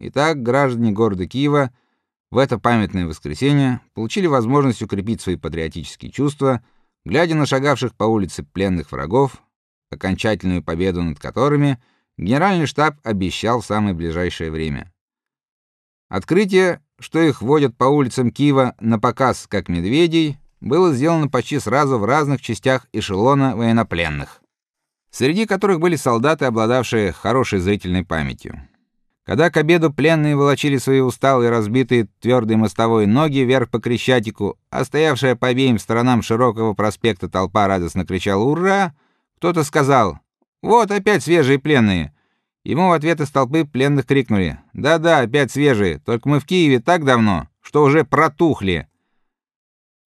Итак, граждане города Киева в это памятное воскресенье получили возможность укрепить свои патриотические чувства, глядя на шагавших по улице пленных врагов, окончательную победу над которыми генеральный штаб обещал в самое ближайшее время. Открытие, что их водят по улицам Киева на показ как медведей, было сделано почти сразу в разных частях эшелона военнопленных, среди которых были солдаты, обладавшие хорошей зрительной памятью. Когда к обеду пленные волочили свои усталые, разбитые твердой мостовой ноги вверх по Крещатику, а стоявшая по обеим сторонам широкого проспекта толпа радостно кричала «Ура!», кто-то сказал «Вот опять свежие пленные!» Ему в ответ из толпы пленных крикнули: "Да-да, опять свежие, только мы в Киеве так давно, что уже протухли".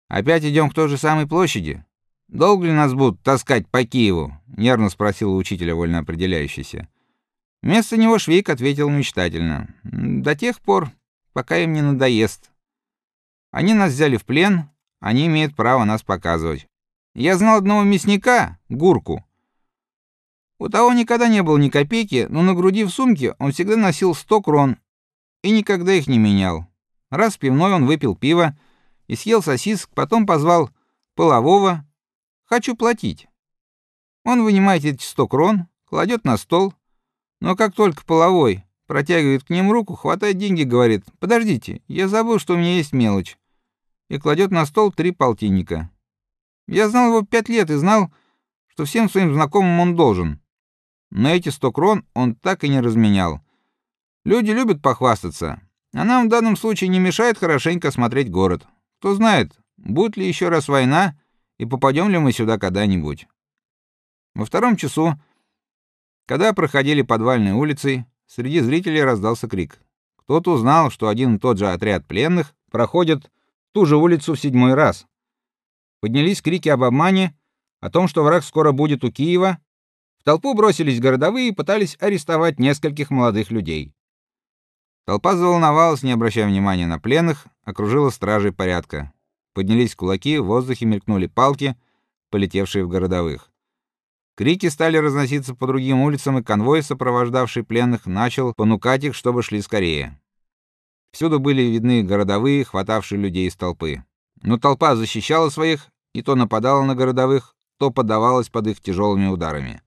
Опять идем к той же самой площади. Долго ли нас будут таскать по Киеву? нервно спросил учителя вольно определяющийся. Вместо него Швейк ответил мечтательно: "До тех пор, пока им не надоест. Они нас взяли в плен, они имеют право нас показывать. Я знал одного мясника, Гурку, у того никогда не было ни копейки, но на груди в сумке он всегда носил 100 крон и никогда их не менял. Раз в пивной он выпил пиво и съел сосисок, потом позвал полового: "Хочу платить". Он вынимает эти 100 крон, кладет на стол, но как только половой протягивает к ним руку, хватает деньги, говорит: "Подождите, я забыл, что у меня есть мелочь". И кладет на стол три полтинника. Я знал его пять лет и знал, что всем своим знакомым он должен. Но эти 100 крон он так и не разменял. Люди любят похвастаться, а нам в данном случае не мешает хорошенько смотреть город. Кто знает, будет ли еще раз война и попадем ли мы сюда когда-нибудь. Во втором часу, когда проходили подвальной улицей, среди зрителей раздался крик. Кто-то узнал, что один и тот же отряд пленных проходит ту же улицу в седьмой раз. Поднялись крики об обмане, о том, что враг скоро будет у Киева, в толпу бросились городовые и пытались арестовать нескольких молодых людей. Толпа заволновалась, не обращая внимания на пленных, окружила стражей порядка. Поднялись кулаки, в воздухе мелькнули палки, полетевшие в городовых. Крики стали разноситься по другим улицам, и конвой, сопровождавший пленных, начал понукать их, чтобы шли скорее. Всюду были видны городовые, хватавшие людей из толпы. Но толпа защищала своих и то нападала на городовых, то поддавалась под их тяжелыми ударами.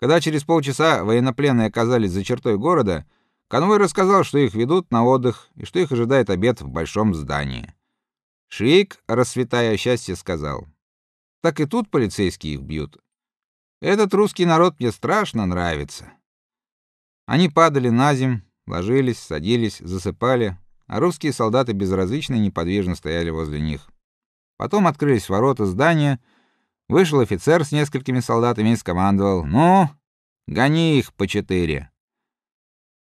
Когда через полчаса военнопленные оказались за чертой города, конвой рассказал, что их ведут на отдых и что их ожидает обед в большом здании. Швейк, расцветая счастье, сказал: "Так и тут полицейские их бьют. Этот русский народ мне страшно нравится". Они падали на земь, ложились, садились, засыпали, а русские солдаты безразлично и неподвижно стояли возле них. Потом открылись ворота здания, Вышел офицер с несколькими солдатами и скомандовал: "Ну, гони их по четыре".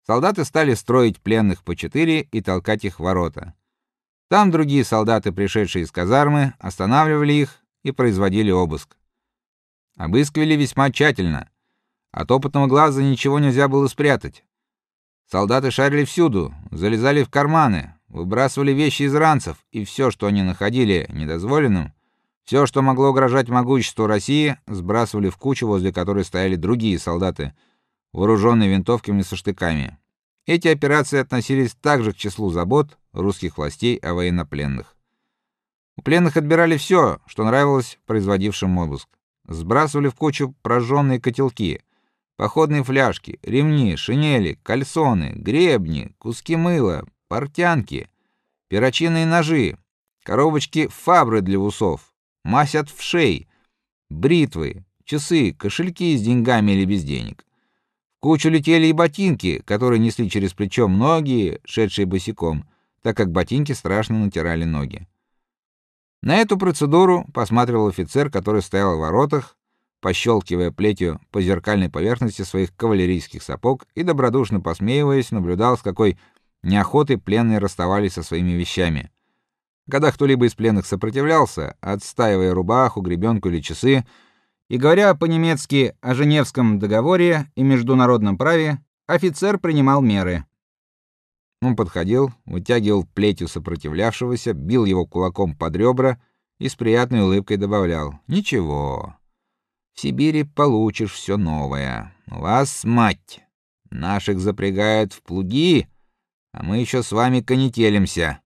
Солдаты стали строить пленных по четыре и толкать их в ворота. Там другие солдаты, пришедшие из казармы, останавливали их и производили обыск. Обыскивали весьма тщательно. От опытного глаза ничего нельзя было спрятать. Солдаты шарили всюду, залезали в карманы, выбрасывали вещи из ранцев, и все, что они находили недозволенным, все, что могло угрожать могуществу России, сбрасывали в кучу, возле которой стояли другие солдаты, вооруженные винтовками со штыками. Эти операции относились также к числу забот русских властей о военнопленных. У пленных отбирали все, что нравилось производившим обыск. Сбрасывали в кучу прожженные котелки, походные фляжки, ремни, шинели, кальсоны, гребни, куски мыла, портянки, перочинные ножи, коробочки фабры для усов, мазь от вшей, бритвы, часы, кошельки с деньгами или без денег. Кучу летели и ботинки, которые несли через плечо многие, шедшие босиком, так как ботинки страшно натирали ноги. На эту процедуру посматривал офицер, который стоял в воротах, пощелкивая плетью по зеркальной поверхности своих кавалерийских сапог и добродушно посмеиваясь, наблюдал, с какой неохотой пленные расставались со своими вещами. Когда кто-либо из пленных сопротивлялся, отстаивая рубаху, гребенку или часы, и говоря по-немецки о Женевском договоре и международном праве, офицер принимал меры. Он подходил, вытягивал плетью сопротивлявшегося, бил его кулаком под ребра и с приятной улыбкой добавлял: "Ничего. В Сибири получишь все новое. Вас, мать, наших запрягают в плуги, А мы еще с вами конетелимся.